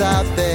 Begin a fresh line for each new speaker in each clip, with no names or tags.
out there.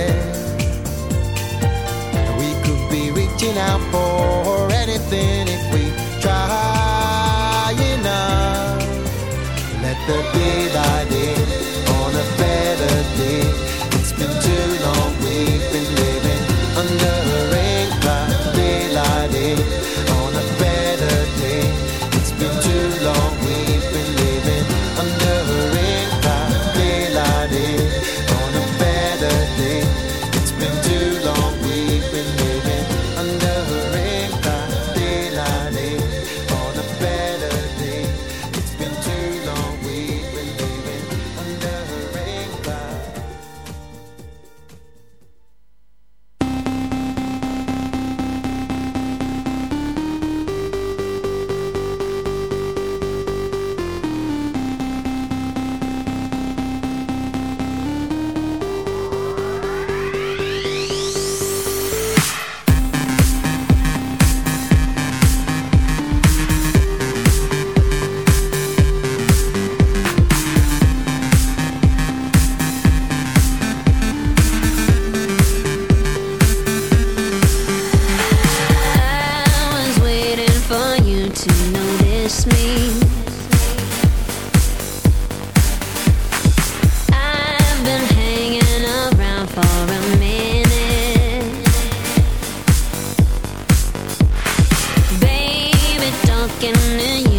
in you.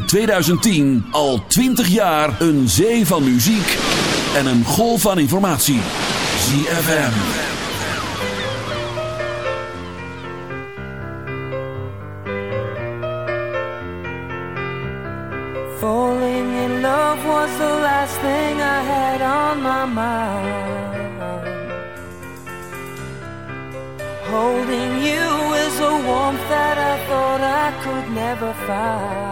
2010 al 20 jaar een zee van muziek en een golf van informatie. ZFM.
Falling in love was the last thing I had on my mind. Holding you is a warmth that I thought I could never find.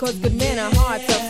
cause good men are hard to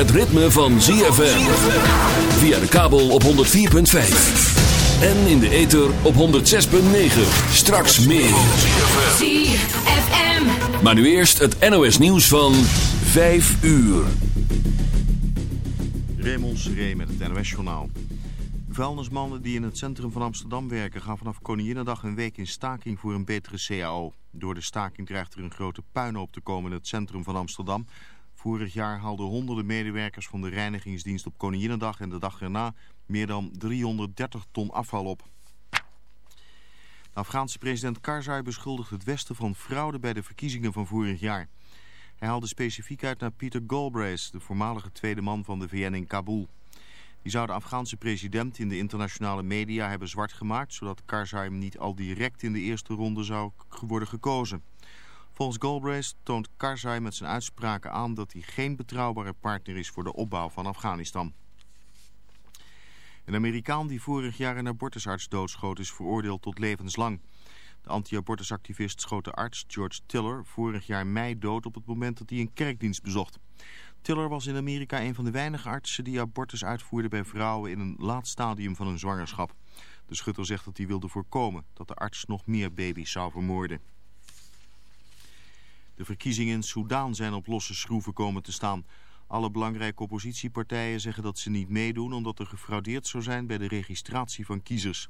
Het ritme van ZFM. Via de kabel op 104.5. En in de ether op 106.9. Straks meer. ZFM. Maar nu eerst het NOS nieuws van 5 uur.
Raymond Seré met het NOS-journaal. Vuilnismannen die in het centrum van Amsterdam werken... gaan vanaf Koninginnedag een week in staking voor een betere CAO. Door de staking dreigt er een grote puinhoop te komen in het centrum van Amsterdam. Vorig jaar haalden honderden medewerkers van de reinigingsdienst op Koninginnedag... en de dag erna meer dan 330 ton afval op. De Afghaanse president Karzai beschuldigt het Westen van fraude bij de verkiezingen van vorig jaar. Hij haalde specifiek uit naar Peter Galbraith, de voormalige tweede man van de VN in Kabul. Die zou de Afghaanse president in de internationale media hebben zwart gemaakt... zodat Karzai niet al direct in de eerste ronde zou worden gekozen. Volgens Galbraith toont Karzai met zijn uitspraken aan... dat hij geen betrouwbare partner is voor de opbouw van Afghanistan. Een Amerikaan die vorig jaar een abortusarts doodschoot... is veroordeeld tot levenslang. De anti-abortusactivist schoot de arts George Tiller vorig jaar mei dood op het moment dat hij een kerkdienst bezocht. Tiller was in Amerika een van de weinige artsen die abortus uitvoerde bij vrouwen in een laat stadium van hun zwangerschap. De schutter zegt dat hij wilde voorkomen dat de arts nog meer baby's zou vermoorden. De verkiezingen in Soedan zijn op losse schroeven komen te staan. Alle belangrijke oppositiepartijen zeggen dat ze niet meedoen omdat er gefraudeerd zou zijn bij de registratie van kiezers.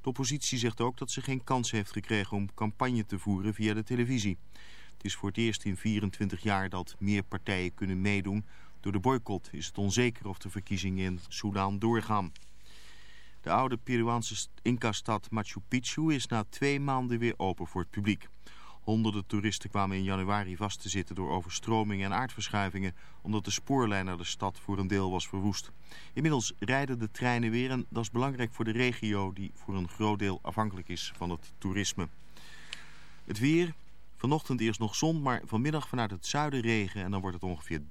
De oppositie zegt ook dat ze geen kans heeft gekregen om campagne te voeren via de televisie. Het is voor het eerst in 24 jaar dat meer partijen kunnen meedoen. Door de boycott is het onzeker of de verkiezingen in Soedan doorgaan. De oude Peruaanse Inca-stad Machu Picchu is na twee maanden weer open voor het publiek. Honderden toeristen kwamen in januari vast te zitten door overstromingen en aardverschuivingen... omdat de spoorlijn naar de stad voor een deel was verwoest. Inmiddels rijden de treinen weer en dat is belangrijk voor de regio... die voor een groot deel afhankelijk is van het toerisme. Het weer, vanochtend eerst nog zon, maar vanmiddag vanuit het zuiden regen... en dan wordt het ongeveer 30